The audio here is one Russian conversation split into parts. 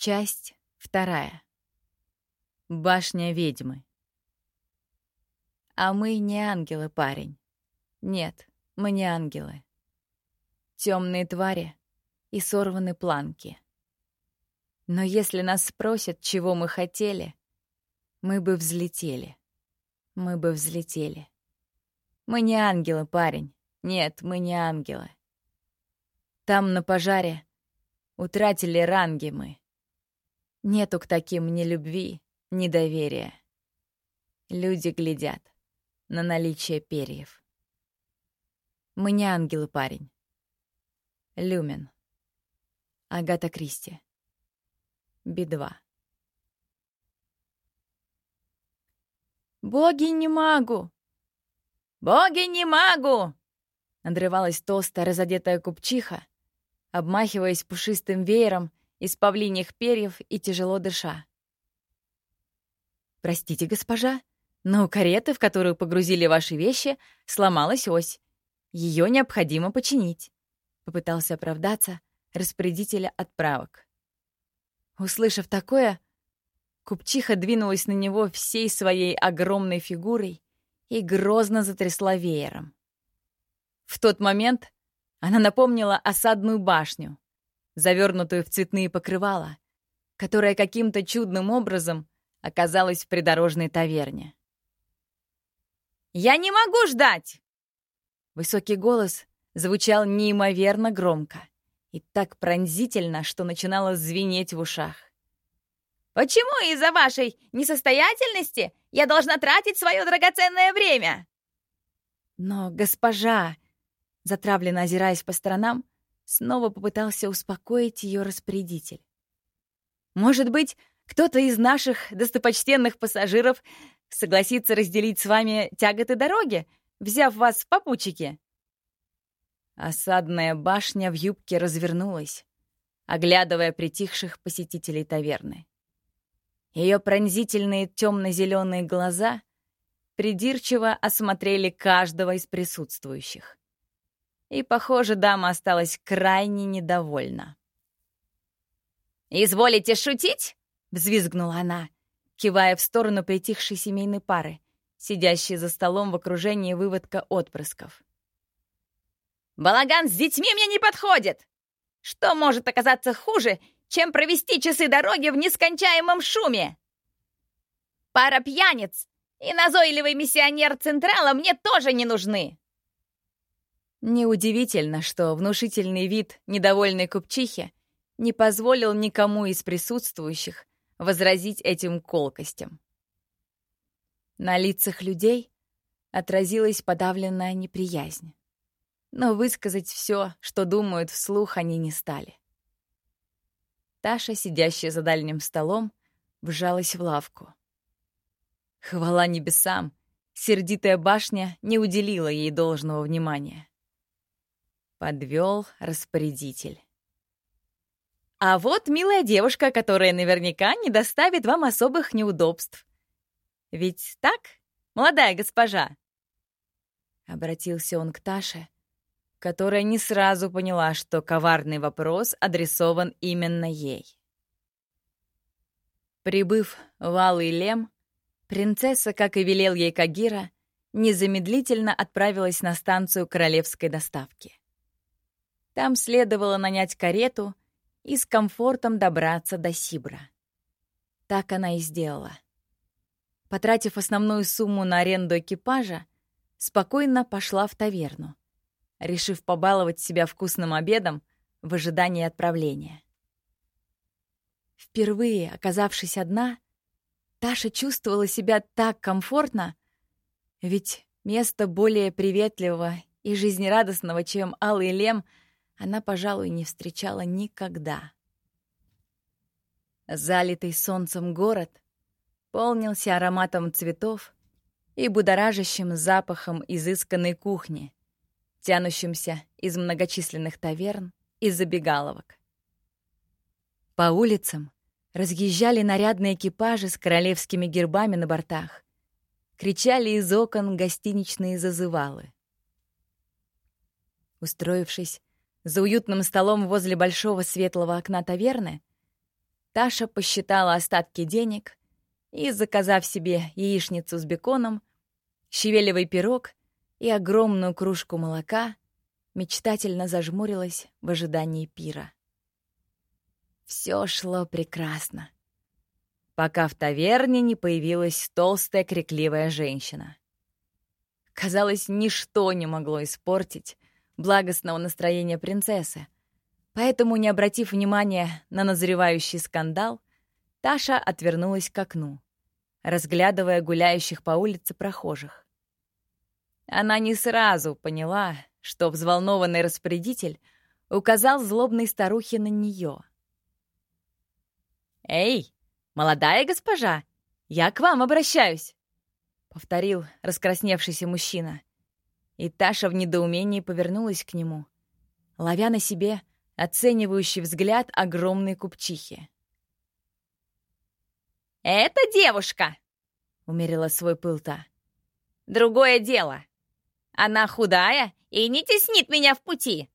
Часть вторая. Башня ведьмы. А мы не ангелы, парень. Нет, мы не ангелы. Темные твари и сорваны планки. Но если нас спросят, чего мы хотели, мы бы взлетели. Мы бы взлетели. Мы не ангелы, парень. Нет, мы не ангелы. Там, на пожаре, утратили ранги мы. Нету к таким ни любви, ни доверия. Люди глядят на наличие перьев. Мы не ангелы, парень. Люмен. Агата Кристи. Би-2. «Боги не могу! Боги не могу!» Надрывалась толстая разодетая купчиха, обмахиваясь пушистым веером из павлиньих перьев и тяжело дыша. «Простите, госпожа, но у кареты, в которую погрузили ваши вещи, сломалась ось. Ее необходимо починить», — попытался оправдаться распорядителя отправок. Услышав такое, купчиха двинулась на него всей своей огромной фигурой и грозно затрясла веером. В тот момент она напомнила осадную башню, завернутую в цветные покрывала, которая каким-то чудным образом оказалась в придорожной таверне. «Я не могу ждать!» Высокий голос звучал неимоверно громко и так пронзительно, что начинало звенеть в ушах. «Почему из-за вашей несостоятельности я должна тратить свое драгоценное время?» «Но, госпожа!» Затравленно озираясь по сторонам, снова попытался успокоить ее распорядитель. «Может быть, кто-то из наших достопочтенных пассажиров согласится разделить с вами тяготы дороги, взяв вас в попутчики?» Осадная башня в юбке развернулась, оглядывая притихших посетителей таверны. Ее пронзительные темно-зеленые глаза придирчиво осмотрели каждого из присутствующих. И, похоже, дама осталась крайне недовольна. «Изволите шутить?» — взвизгнула она, кивая в сторону притихшей семейной пары, сидящей за столом в окружении выводка отпрысков. «Балаган с детьми мне не подходит! Что может оказаться хуже, чем провести часы дороги в нескончаемом шуме? Пара пьяниц и назойливый миссионер Централа мне тоже не нужны!» Неудивительно, что внушительный вид недовольной купчихи не позволил никому из присутствующих возразить этим колкостям. На лицах людей отразилась подавленная неприязнь. Но высказать все, что думают вслух, они не стали. Таша, сидящая за дальним столом, вжалась в лавку. Хвала небесам, сердитая башня не уделила ей должного внимания. Подвел распорядитель. А вот милая девушка, которая наверняка не доставит вам особых неудобств. Ведь так, молодая госпожа?» Обратился он к Таше, которая не сразу поняла, что коварный вопрос адресован именно ей. Прибыв в Алый Лем, принцесса, как и велел ей Кагира, незамедлительно отправилась на станцию королевской доставки. Там следовало нанять карету и с комфортом добраться до Сибра. Так она и сделала. Потратив основную сумму на аренду экипажа, спокойно пошла в таверну, решив побаловать себя вкусным обедом в ожидании отправления. Впервые оказавшись одна, Таша чувствовала себя так комфортно, ведь место более приветливого и жизнерадостного, чем Алый Лем — она, пожалуй, не встречала никогда. Залитый солнцем город полнился ароматом цветов и будоражащим запахом изысканной кухни, тянущимся из многочисленных таверн и забегаловок. По улицам разъезжали нарядные экипажи с королевскими гербами на бортах, кричали из окон гостиничные зазывалы. Устроившись за уютным столом возле большого светлого окна таверны, Таша посчитала остатки денег и, заказав себе яичницу с беконом, щавелевый пирог и огромную кружку молока, мечтательно зажмурилась в ожидании пира. Все шло прекрасно, пока в таверне не появилась толстая крикливая женщина. Казалось, ничто не могло испортить благостного настроения принцессы, поэтому, не обратив внимания на назревающий скандал, Таша отвернулась к окну, разглядывая гуляющих по улице прохожих. Она не сразу поняла, что взволнованный распорядитель указал злобной старухе на нее. «Эй, молодая госпожа, я к вам обращаюсь!» — повторил раскрасневшийся мужчина. И Таша в недоумении повернулась к нему, ловя на себе оценивающий взгляд огромной купчихи. «Это девушка!» — умерила свой пыл та. «Другое дело. Она худая и не теснит меня в пути.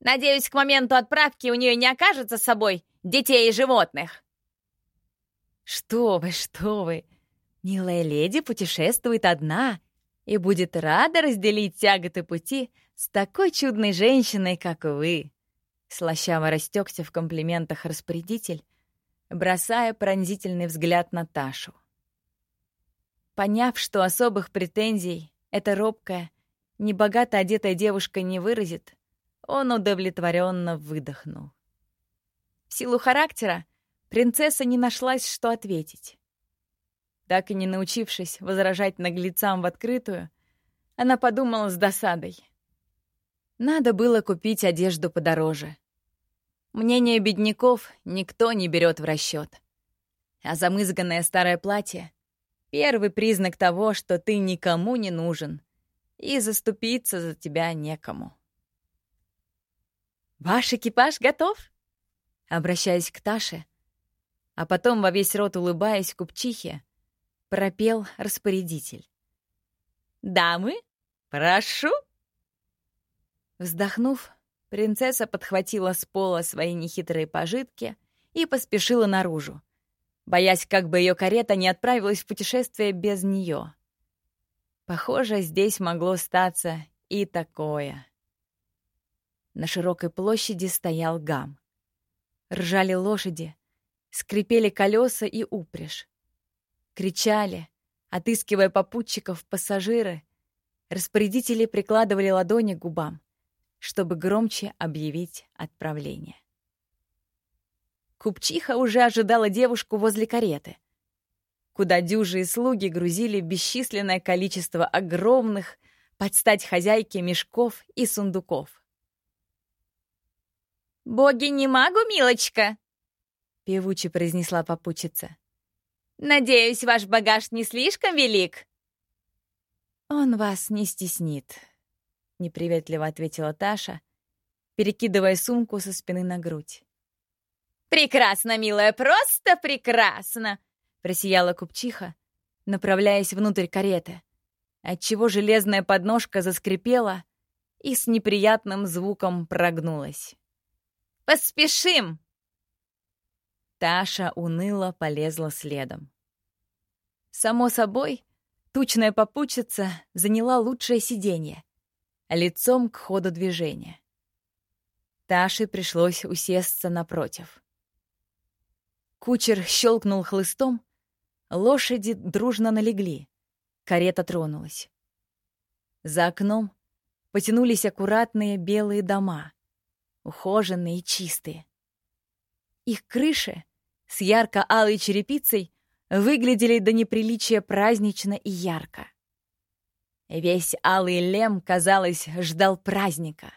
Надеюсь, к моменту отправки у нее не окажется с собой детей и животных». «Что вы, что вы! Милая леди путешествует одна и будет рада разделить тяготы пути с такой чудной женщиной, как вы!» Слащаво растекся в комплиментах распорядитель, бросая пронзительный взгляд на Ташу. Поняв, что особых претензий эта робкая, небогато одетая девушка не выразит, он удовлетворенно выдохнул. В силу характера принцесса не нашлась, что ответить. Так и не научившись возражать наглецам в открытую, она подумала с досадой. Надо было купить одежду подороже. Мнение бедняков никто не берет в расчет. А замызганное старое платье — первый признак того, что ты никому не нужен, и заступиться за тебя некому. «Ваш экипаж готов?» Обращаясь к Таше, а потом во весь рот улыбаясь купчихе, пропел распорядитель. «Дамы, прошу!» Вздохнув, принцесса подхватила с пола свои нехитрые пожитки и поспешила наружу, боясь, как бы ее карета не отправилась в путешествие без нее. Похоже, здесь могло статься и такое. На широкой площади стоял гам. Ржали лошади, скрипели колеса и упряжь. Кричали, отыскивая попутчиков пассажиры, распорядители прикладывали ладони к губам, чтобы громче объявить отправление. Купчиха уже ожидала девушку возле кареты, куда дюжи и слуги грузили бесчисленное количество огромных, под стать хозяйке мешков и сундуков. «Боги не могу, милочка!» — певуче произнесла попутчица. «Надеюсь, ваш багаж не слишком велик?» «Он вас не стеснит», — неприветливо ответила Таша, перекидывая сумку со спины на грудь. «Прекрасно, милая, просто прекрасно!» — просияла купчиха, направляясь внутрь кареты, отчего железная подножка заскрипела и с неприятным звуком прогнулась. «Поспешим!» Таша уныло полезла следом. Само собой, тучная попутчица заняла лучшее сиденье, лицом к ходу движения. Таше пришлось усесться напротив. Кучер щелкнул хлыстом, лошади дружно налегли, карета тронулась. За окном потянулись аккуратные белые дома, ухоженные и чистые. Их крыши с ярко-алой черепицей выглядели до неприличия празднично и ярко. Весь алый лем, казалось, ждал праздника.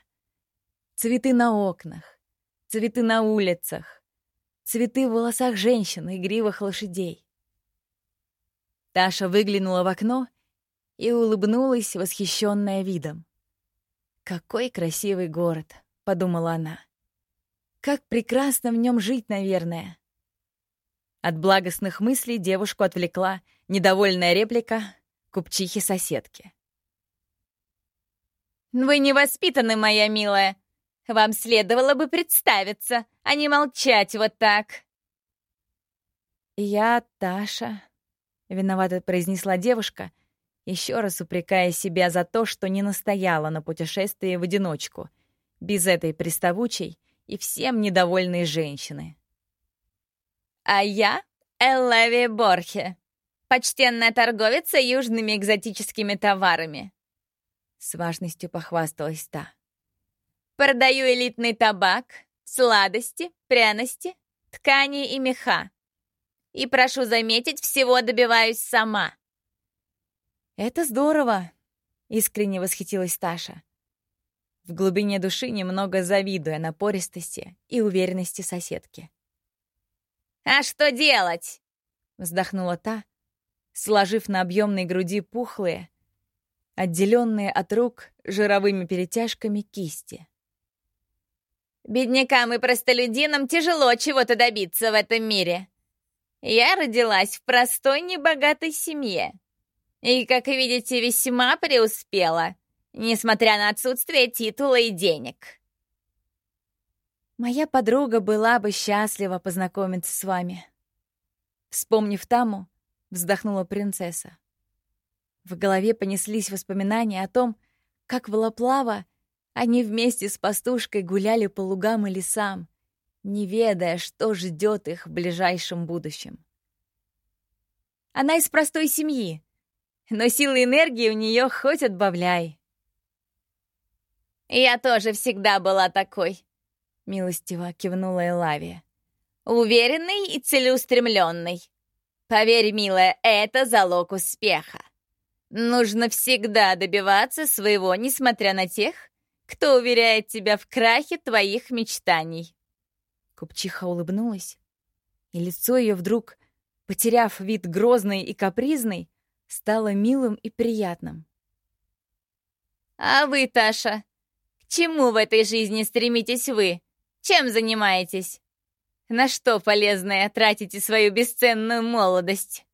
Цветы на окнах, цветы на улицах, цветы в волосах женщин и гривах лошадей. Таша выглянула в окно и улыбнулась, восхищенная видом. «Какой красивый город!» — подумала она. «Как прекрасно в нем жить, наверное!» От благостных мыслей девушку отвлекла недовольная реплика купчихи-соседки. «Вы невоспитаны, моя милая. Вам следовало бы представиться, а не молчать вот так». «Я Таша», — виновато произнесла девушка, еще раз упрекая себя за то, что не настояла на путешествии в одиночку, без этой приставучей и всем недовольной женщины. «А я Эллави Борхе, почтенная торговица южными экзотическими товарами», — с важностью похвасталась та. «Продаю элитный табак, сладости, пряности, ткани и меха. И, прошу заметить, всего добиваюсь сама». «Это здорово!» — искренне восхитилась Таша. В глубине души немного завидуя напористости и уверенности соседки. «А что делать?» — вздохнула та, сложив на объемной груди пухлые, отделенные от рук жировыми перетяжками кисти. «Беднякам и простолюдинам тяжело чего-то добиться в этом мире. Я родилась в простой небогатой семье. И, как видите, весьма преуспела, несмотря на отсутствие титула и денег. Моя подруга была бы счастлива познакомиться с вами. Вспомнив Таму, вздохнула принцесса. В голове понеслись воспоминания о том, как в Лаплава они вместе с пастушкой гуляли по лугам и лесам, не ведая, что ждет их в ближайшем будущем. Она из простой семьи, но силы энергии у нее хоть отбавляй. «Я тоже всегда была такой», — милостиво кивнула Элавия. «Уверенный и целеустремленный. Поверь, милая, это залог успеха. Нужно всегда добиваться своего, несмотря на тех, кто уверяет тебя в крахе твоих мечтаний». Купчиха улыбнулась, и лицо ее вдруг, потеряв вид грозный и капризный, стало милым и приятным. «А вы, Таша, чему в этой жизни стремитесь вы? Чем занимаетесь? На что полезное тратите свою бесценную молодость?»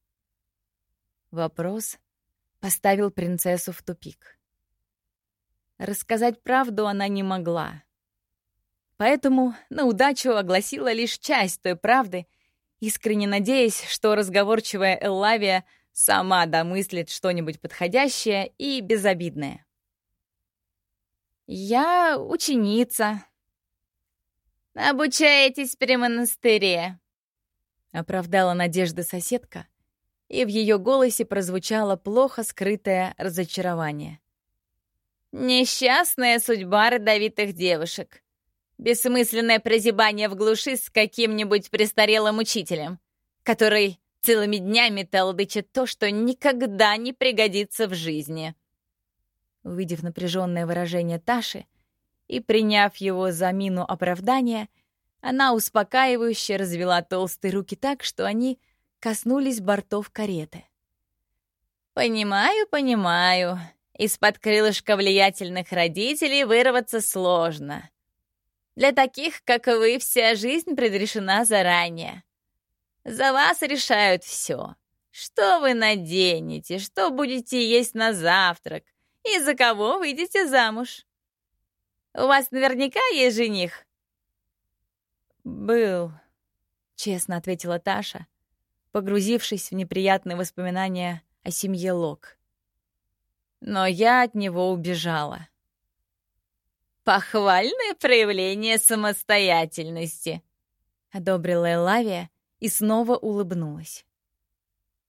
Вопрос поставил принцессу в тупик. Рассказать правду она не могла. Поэтому на удачу огласила лишь часть той правды, искренне надеясь, что разговорчивая Эллавия сама домыслит что-нибудь подходящее и безобидное. «Я ученица». «Обучаетесь при монастыре», — оправдала надежда соседка, и в ее голосе прозвучало плохо скрытое разочарование. «Несчастная судьба родовитых девушек. Бессмысленное прозябание в глуши с каким-нибудь престарелым учителем, который целыми днями толдычит то, что никогда не пригодится в жизни. Увидев напряженное выражение Таши и приняв его за мину оправдания, она успокаивающе развела толстые руки так, что они коснулись бортов кареты. «Понимаю, понимаю. Из-под крылышка влиятельных родителей вырваться сложно. Для таких, как вы, вся жизнь предрешена заранее. За вас решают все. Что вы наденете, что будете есть на завтрак и за кого выйдете замуж. У вас наверняка есть жених?» «Был», — честно ответила Таша, погрузившись в неприятные воспоминания о семье Лок. Но я от него убежала. «Похвальное проявление самостоятельности», — одобрила Элавия, и снова улыбнулась.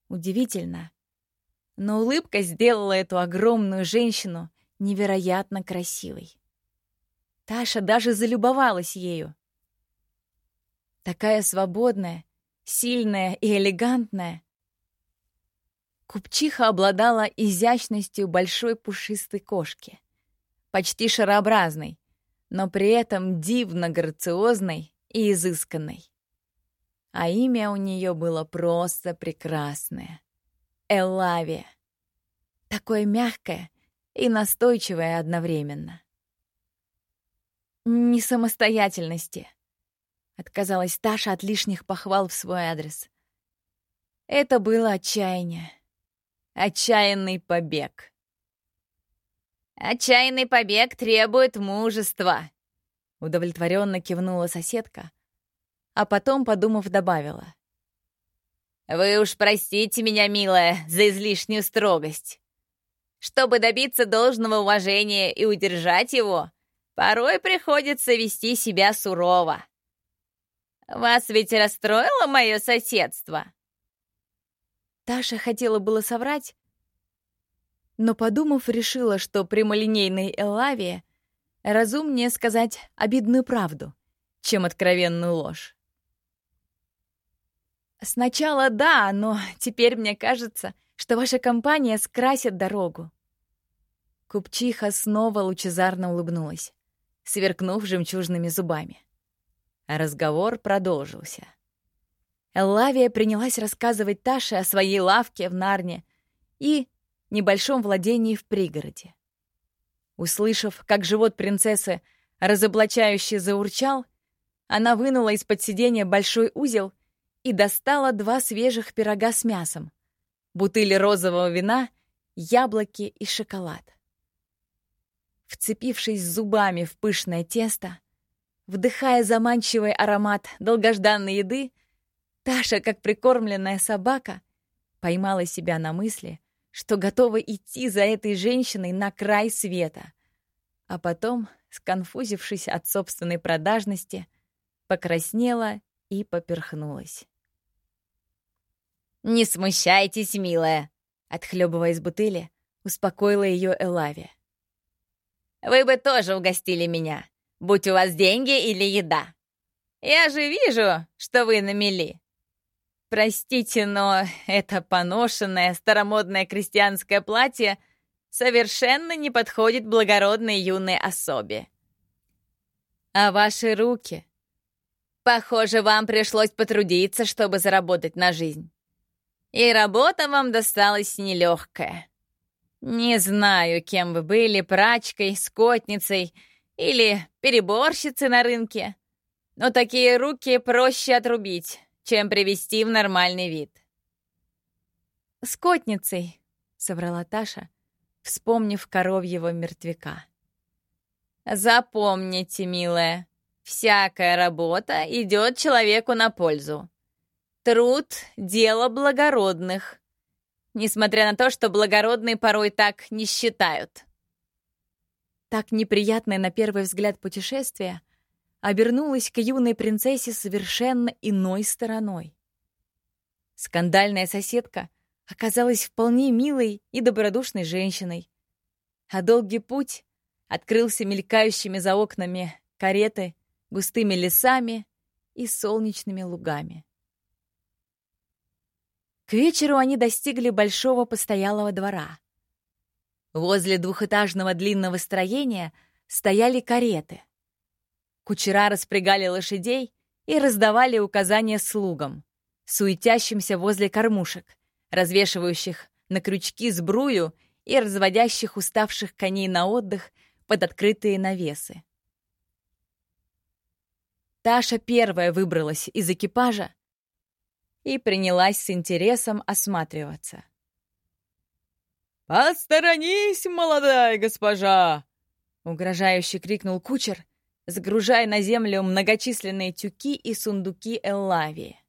Удивительно, но улыбка сделала эту огромную женщину невероятно красивой. Таша даже залюбовалась ею. Такая свободная, сильная и элегантная. Купчиха обладала изящностью большой пушистой кошки, почти шарообразной, но при этом дивно грациозной и изысканной а имя у нее было просто прекрасное — Элавия. Такое мягкое и настойчивое одновременно. «Не самостоятельности», — отказалась Таша от лишних похвал в свой адрес. Это было отчаяние. Отчаянный побег. «Отчаянный побег требует мужества», — удовлетворенно кивнула соседка, а потом, подумав, добавила. Вы уж простите меня, милая, за излишнюю строгость. Чтобы добиться должного уважения и удержать его, порой приходится вести себя сурово. Вас ведь расстроило мое соседство?» Таша хотела было соврать, но, подумав, решила, что прямолинейной Эллавии разумнее сказать обидную правду, чем откровенную ложь. «Сначала да, но теперь мне кажется, что ваша компания скрасит дорогу». Купчиха снова лучезарно улыбнулась, сверкнув жемчужными зубами. Разговор продолжился. Эллавия принялась рассказывать Таше о своей лавке в Нарне и небольшом владении в пригороде. Услышав, как живот принцессы разоблачающе заурчал, она вынула из-под сиденья большой узел и достала два свежих пирога с мясом, бутыли розового вина, яблоки и шоколад. Вцепившись зубами в пышное тесто, вдыхая заманчивый аромат долгожданной еды, Таша, как прикормленная собака, поймала себя на мысли, что готова идти за этой женщиной на край света. А потом, сконфузившись от собственной продажности, покраснела и поперхнулась. «Не смущайтесь, милая!» Отхлебывая из бутыли, успокоила ее Элави. «Вы бы тоже угостили меня, будь у вас деньги или еда. Я же вижу, что вы на мели. Простите, но это поношенное старомодное крестьянское платье совершенно не подходит благородной юной особе. А ваши руки? Похоже, вам пришлось потрудиться, чтобы заработать на жизнь. И работа вам досталась нелегкая. Не знаю, кем вы были, прачкой, скотницей или переборщицей на рынке, но такие руки проще отрубить, чем привести в нормальный вид. «Скотницей», — соврала Таша, вспомнив коровьего мертвяка. «Запомните, милая, всякая работа идет человеку на пользу. Труд — дело благородных. Несмотря на то, что благородные порой так не считают. Так неприятное на первый взгляд путешествие обернулось к юной принцессе совершенно иной стороной. Скандальная соседка оказалась вполне милой и добродушной женщиной, а долгий путь открылся мелькающими за окнами кареты, густыми лесами и солнечными лугами. К вечеру они достигли большого постоялого двора. Возле двухэтажного длинного строения стояли кареты. Кучера распрягали лошадей и раздавали указания слугам, суетящимся возле кормушек, развешивающих на крючки сбрую и разводящих уставших коней на отдых под открытые навесы. Таша первая выбралась из экипажа и принялась с интересом осматриваться. «Посторонись, молодая госпожа!» — угрожающе крикнул кучер, загружая на землю многочисленные тюки и сундуки Эллавии.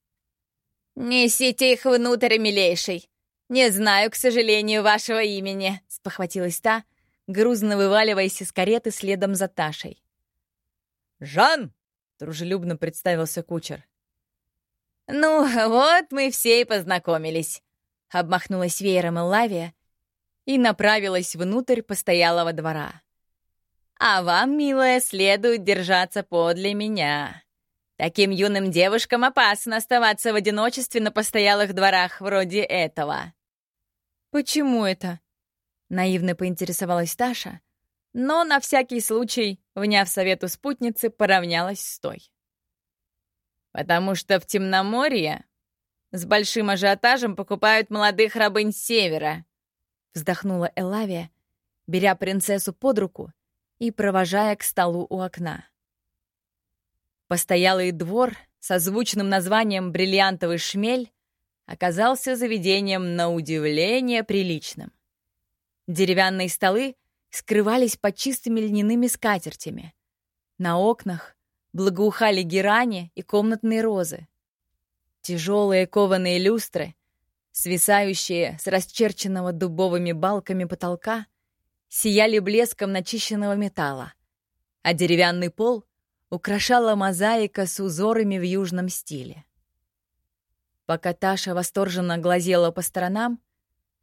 «Несите их внутрь, милейший! Не знаю, к сожалению, вашего имени!» — спохватилась та, грузно вываливаясь из кареты следом за Ташей. «Жан!» — дружелюбно представился кучер. «Ну, вот мы все и познакомились», — обмахнулась веером Эллавия и направилась внутрь постоялого двора. «А вам, милая, следует держаться подле меня. Таким юным девушкам опасно оставаться в одиночестве на постоялых дворах вроде этого». «Почему это?» — наивно поинтересовалась Таша, но на всякий случай, вняв совету спутницы, поравнялась с той. Потому что в Темноморье с большим ажиотажем покупают молодых рабынь севера. Вздохнула Элавия, беря принцессу под руку и провожая к столу у окна. Постоялый двор со звучным названием «Бриллиантовый шмель» оказался заведением на удивление приличным. Деревянные столы скрывались под чистыми льняными скатертями. На окнах благоухали герани и комнатные розы. Тяжелые кованые люстры, свисающие с расчерченного дубовыми балками потолка, сияли блеском начищенного металла, а деревянный пол украшала мозаика с узорами в южном стиле. Пока Таша восторженно глазела по сторонам,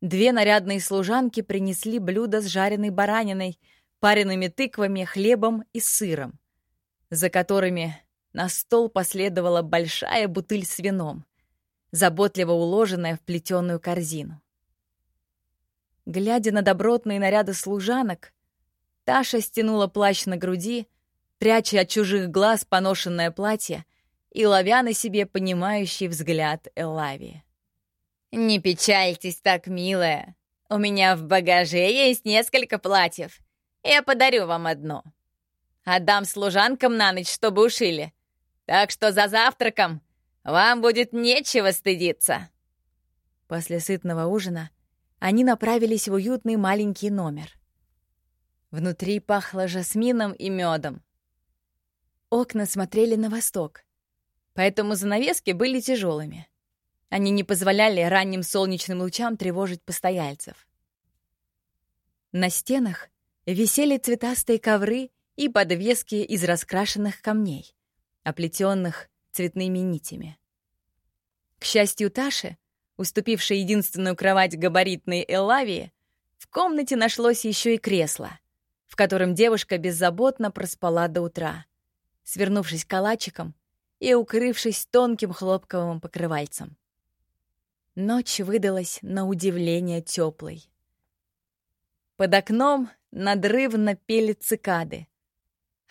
две нарядные служанки принесли блюдо с жареной бараниной, пареными тыквами, хлебом и сыром, за которыми на стол последовала большая бутыль с вином, заботливо уложенная в плетеную корзину. Глядя на добротные наряды служанок, Таша стянула плащ на груди, пряча от чужих глаз поношенное платье и ловя на себе понимающий взгляд Элави. «Не печальтесь так, милая. У меня в багаже есть несколько платьев. Я подарю вам одно. Отдам служанкам на ночь, чтобы ушили. Так что за завтраком вам будет нечего стыдиться». После сытного ужина они направились в уютный маленький номер. Внутри пахло жасмином и медом. Окна смотрели на восток, поэтому занавески были тяжелыми. Они не позволяли ранним солнечным лучам тревожить постояльцев. На стенах висели цветастые ковры и подвески из раскрашенных камней, оплетенных цветными нитями. К счастью Таши, уступившей единственную кровать габаритной Эллавии, в комнате нашлось еще и кресло, в котором девушка беззаботно проспала до утра, свернувшись калачиком и укрывшись тонким хлопковым покрывальцем. Ночь выдалась на удивление теплой. Под окном надрывно пели цикады.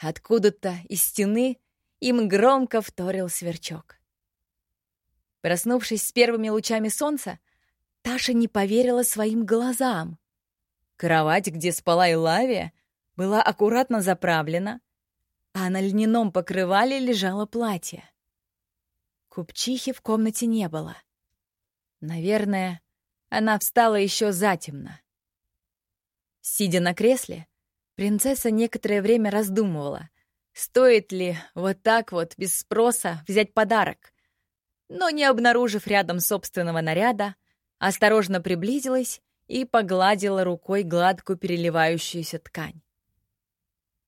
Откуда-то из стены им громко вторил сверчок. Проснувшись с первыми лучами солнца, Таша не поверила своим глазам. Кровать, где спала Илавия, была аккуратно заправлена, а на льняном покрывале лежало платье. Купчихи в комнате не было. Наверное, она встала еще затемно. Сидя на кресле, принцесса некоторое время раздумывала, стоит ли вот так вот, без спроса, взять подарок. Но, не обнаружив рядом собственного наряда, осторожно приблизилась и погладила рукой гладкую переливающуюся ткань.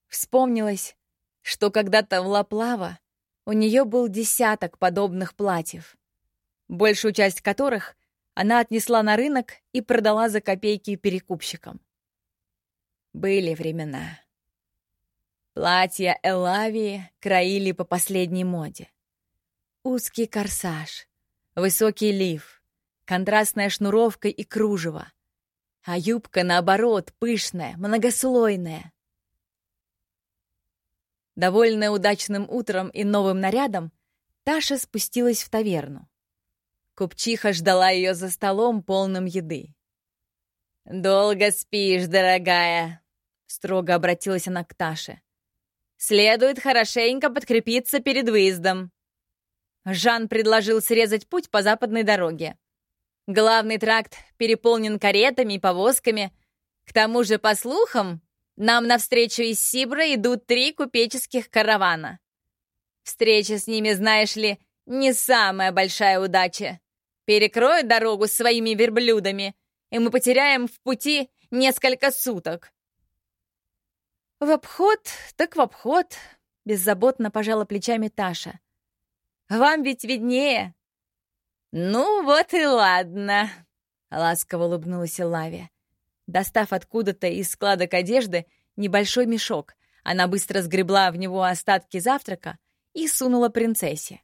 Вспомнилось, что когда-то в Лаплава у нее был десяток подобных платьев большую часть которых она отнесла на рынок и продала за копейки перекупщикам. Были времена. Платья Элавии краили по последней моде. Узкий корсаж, высокий лиф, контрастная шнуровка и кружево, а юбка, наоборот, пышная, многослойная. Довольная удачным утром и новым нарядом, Таша спустилась в таверну. Купчиха ждала ее за столом, полным еды. «Долго спишь, дорогая», — строго обратилась она к Таше. «Следует хорошенько подкрепиться перед выездом». Жан предложил срезать путь по западной дороге. Главный тракт переполнен каретами и повозками. К тому же, по слухам, нам навстречу из Сибра идут три купеческих каравана. Встреча с ними, знаешь ли, не самая большая удача перекроют дорогу своими верблюдами, и мы потеряем в пути несколько суток. В обход, так в обход, беззаботно пожала плечами Таша. Вам ведь виднее. Ну вот и ладно, ласково улыбнулась Лавия. Достав откуда-то из складок одежды небольшой мешок, она быстро сгребла в него остатки завтрака и сунула принцессе.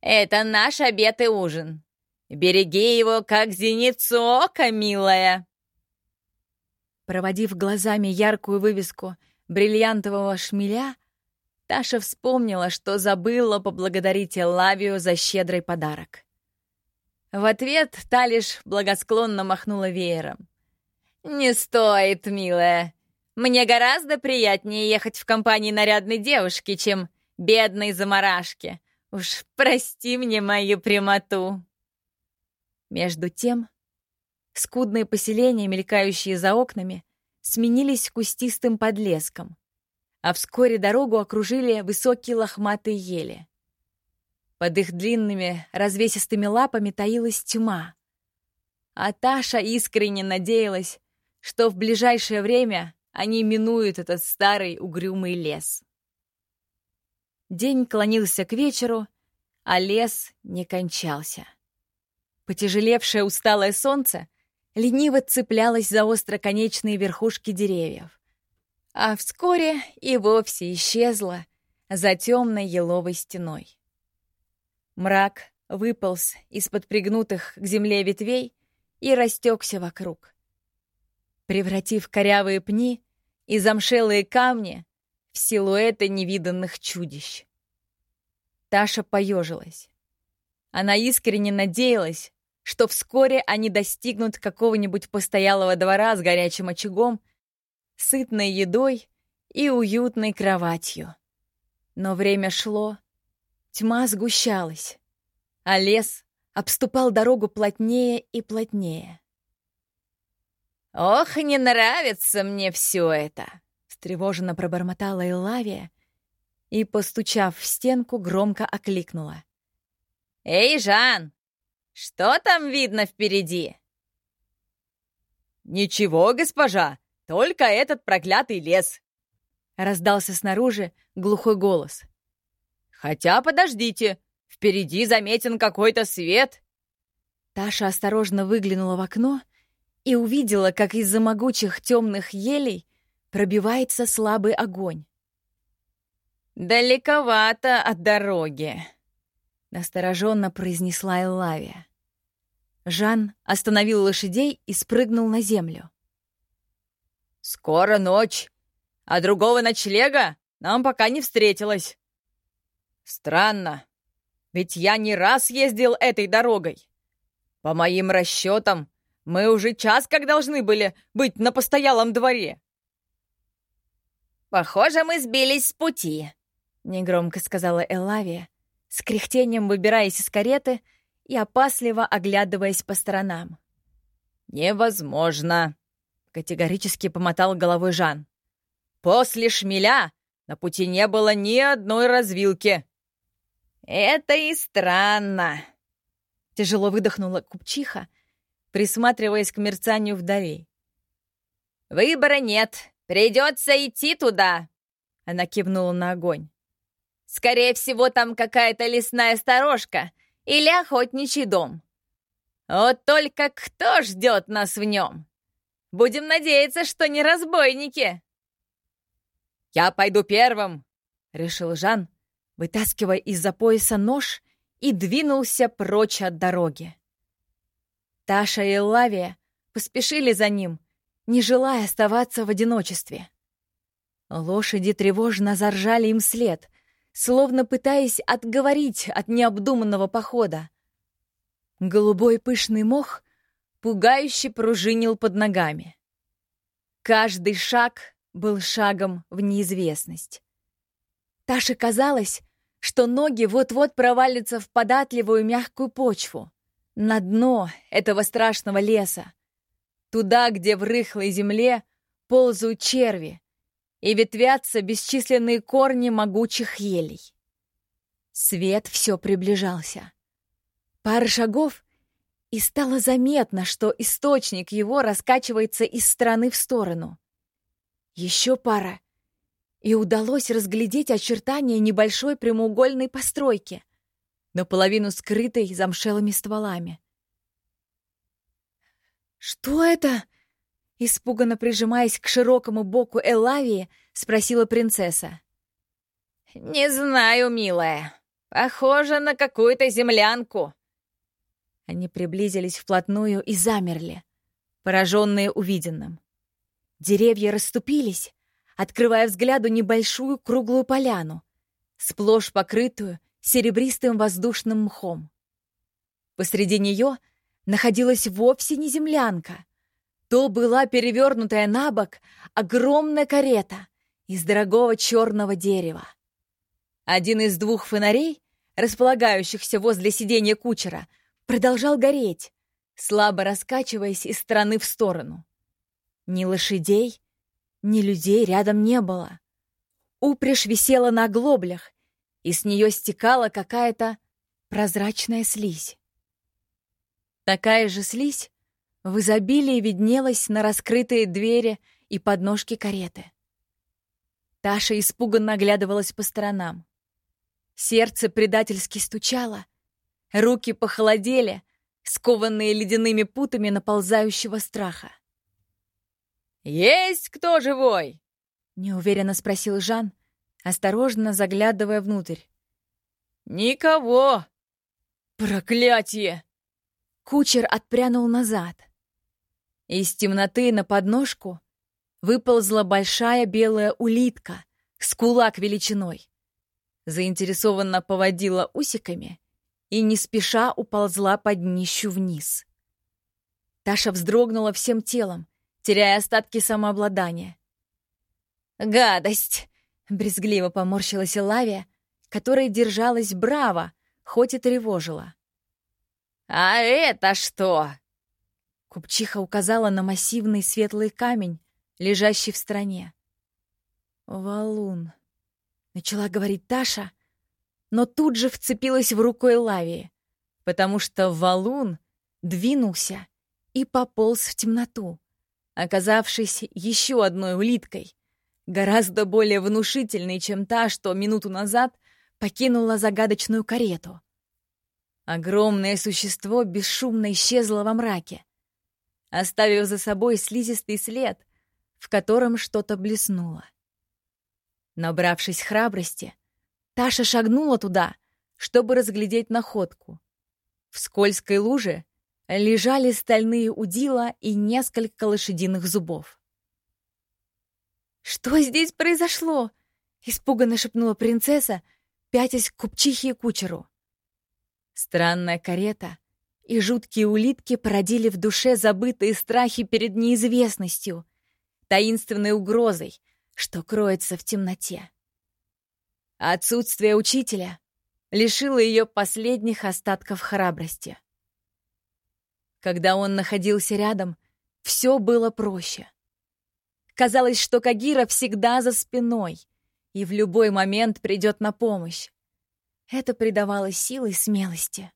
«Это наш обед и ужин. Береги его, как зеницу ока, милая!» Проводив глазами яркую вывеску бриллиантового шмеля, Таша вспомнила, что забыла поблагодарить Лавию за щедрый подарок. В ответ та лишь благосклонно махнула веером. «Не стоит, милая. Мне гораздо приятнее ехать в компании нарядной девушки, чем бедной заморашки. Уж прости мне мою прямоту». Между тем, скудные поселения, мелькающие за окнами, сменились кустистым подлеском, а вскоре дорогу окружили высокие лохматые ели. Под их длинными, развесистыми лапами таилась тьма. А Таша искренне надеялась, что в ближайшее время они минуют этот старый угрюмый лес. День клонился к вечеру, а лес не кончался. Потяжелевшее усталое солнце лениво цеплялось за остроконечные верхушки деревьев, а вскоре и вовсе исчезло за темной еловой стеной. Мрак выполз из-под пригнутых к земле ветвей и растекся вокруг, превратив корявые пни и замшелые камни в силуэты невиданных чудищ. Таша поежилась. Она искренне надеялась, что вскоре они достигнут какого-нибудь постоялого двора с горячим очагом, сытной едой и уютной кроватью. Но время шло, тьма сгущалась, а лес обступал дорогу плотнее и плотнее. «Ох, не нравится мне все это!» — встревоженно пробормотала Элавия и, постучав в стенку, громко окликнула. «Эй, Жан, что там видно впереди?» «Ничего, госпожа, только этот проклятый лес!» Раздался снаружи глухой голос. «Хотя подождите, впереди заметен какой-то свет!» Таша осторожно выглянула в окно и увидела, как из-за могучих темных елей пробивается слабый огонь. «Далековато от дороги», — настороженно произнесла Эллавия. Жан остановил лошадей и спрыгнул на землю. «Скоро ночь, а другого ночлега нам пока не встретилось. Странно, ведь я не раз ездил этой дорогой. По моим расчетам, мы уже час как должны были быть на постоялом дворе». «Похоже, мы сбились с пути», — негромко сказала Элавия, с кряхтением выбираясь из кареты и опасливо оглядываясь по сторонам. «Невозможно!» — категорически помотал головой Жан. «После шмеля на пути не было ни одной развилки». «Это и странно!» Тяжело выдохнула купчиха, присматриваясь к мерцанию вдали. «Выбора нет, придется идти туда!» Она кивнула на огонь. Скорее всего, там какая-то лесная сторожка или охотничий дом. Вот только кто ждет нас в нем? Будем надеяться, что не разбойники. «Я пойду первым», — решил Жан, вытаскивая из-за пояса нож и двинулся прочь от дороги. Таша и Лавия поспешили за ним, не желая оставаться в одиночестве. Лошади тревожно заржали им след, словно пытаясь отговорить от необдуманного похода. Голубой пышный мох пугающе пружинил под ногами. Каждый шаг был шагом в неизвестность. Таше казалось, что ноги вот-вот провалятся в податливую мягкую почву, на дно этого страшного леса, туда, где в рыхлой земле ползают черви, и ветвятся бесчисленные корни могучих елей. Свет все приближался. Пара шагов, и стало заметно, что источник его раскачивается из стороны в сторону. Еще пара, и удалось разглядеть очертания небольшой прямоугольной постройки, наполовину скрытой замшелыми стволами. «Что это?» Испуганно прижимаясь к широкому боку Элавии, спросила принцесса. «Не знаю, милая. Похоже на какую-то землянку». Они приблизились вплотную и замерли, пораженные увиденным. Деревья расступились, открывая взгляду небольшую круглую поляну, сплошь покрытую серебристым воздушным мхом. Посреди нее находилась вовсе не землянка, то была перевернутая на бок огромная карета из дорогого черного дерева. Один из двух фонарей, располагающихся возле сиденья кучера, продолжал гореть, слабо раскачиваясь из стороны в сторону. Ни лошадей, ни людей рядом не было. Упряжь висела на глоблях, и с нее стекала какая-то прозрачная слизь. Такая же слизь в изобилии виднелась на раскрытые двери и подножке кареты. Таша испуганно оглядывалась по сторонам. Сердце предательски стучало, руки похолодели, скованные ледяными путами наползающего страха. «Есть кто живой?» — неуверенно спросил Жан, осторожно заглядывая внутрь. «Никого! Проклятие!» Кучер отпрянул назад. Из темноты на подножку выползла большая белая улитка с кулак величиной. Заинтересованно поводила усиками и не спеша уползла под днищу вниз. Таша вздрогнула всем телом, теряя остатки самообладания. «Гадость!» — брезгливо поморщилась Лавия, которая держалась браво, хоть и тревожила. «А это что?» Купчиха указала на массивный светлый камень, лежащий в стороне. «Валун», — начала говорить Таша, но тут же вцепилась в рукой Лавии, потому что валун двинулся и пополз в темноту, оказавшись еще одной улиткой, гораздо более внушительной, чем та, что минуту назад покинула загадочную карету. Огромное существо бесшумно исчезло во мраке, оставив за собой слизистый след, в котором что-то блеснуло. Набравшись храбрости, Таша шагнула туда, чтобы разглядеть находку. В скользкой луже лежали стальные удила и несколько лошадиных зубов. «Что здесь произошло?» — испуганно шепнула принцесса, пятясь к купчихе и кучеру. Странная карета и жуткие улитки породили в душе забытые страхи перед неизвестностью, таинственной угрозой, что кроется в темноте. Отсутствие учителя лишило ее последних остатков храбрости. Когда он находился рядом, все было проще. Казалось, что Кагира всегда за спиной и в любой момент придет на помощь. Это придавало силы и смелости.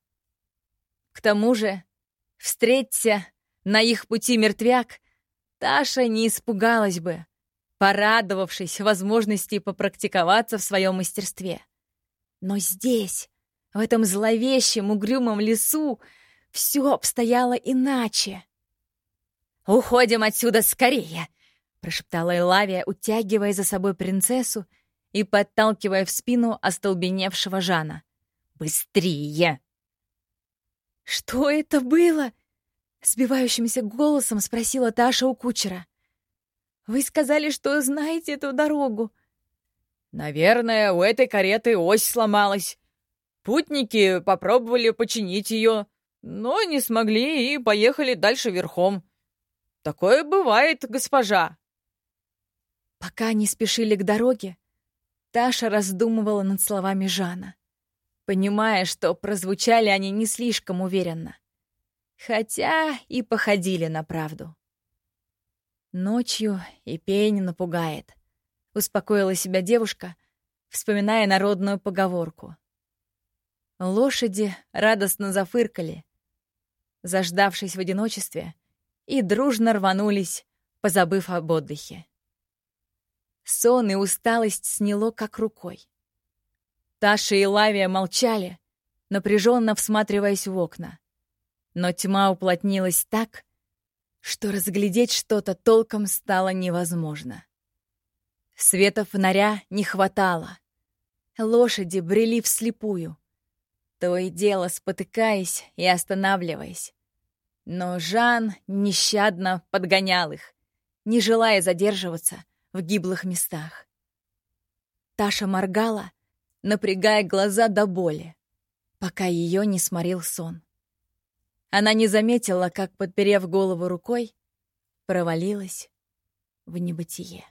К тому же, встреться на их пути мертвяк, Таша не испугалась бы, порадовавшись возможности попрактиковаться в своем мастерстве. Но здесь, в этом зловещем угрюмом лесу, все обстояло иначе. «Уходим отсюда скорее!» — прошептала Элавия, утягивая за собой принцессу и подталкивая в спину остолбеневшего Жана. «Быстрее!» «Что это было?» — сбивающимся голосом спросила Таша у кучера. «Вы сказали, что знаете эту дорогу». «Наверное, у этой кареты ось сломалась. Путники попробовали починить ее, но не смогли и поехали дальше верхом. Такое бывает, госпожа». Пока они спешили к дороге, Таша раздумывала над словами Жана, понимая, что прозвучали они не слишком уверенно. Хотя и походили на правду. «Ночью и пень напугает», — успокоила себя девушка, вспоминая народную поговорку. Лошади радостно зафыркали, заждавшись в одиночестве, и дружно рванулись, позабыв об отдыхе. Сон и усталость сняло как рукой. Таша и Лавия молчали, напряженно всматриваясь в окна. Но тьма уплотнилась так, что разглядеть что-то толком стало невозможно. Света фонаря не хватало. Лошади брели вслепую, то и дело спотыкаясь и останавливаясь. Но Жан нещадно подгонял их, не желая задерживаться в гиблых местах. Таша моргала, напрягая глаза до боли, пока ее не сморил сон. Она не заметила, как, подперев голову рукой, провалилась в небытие.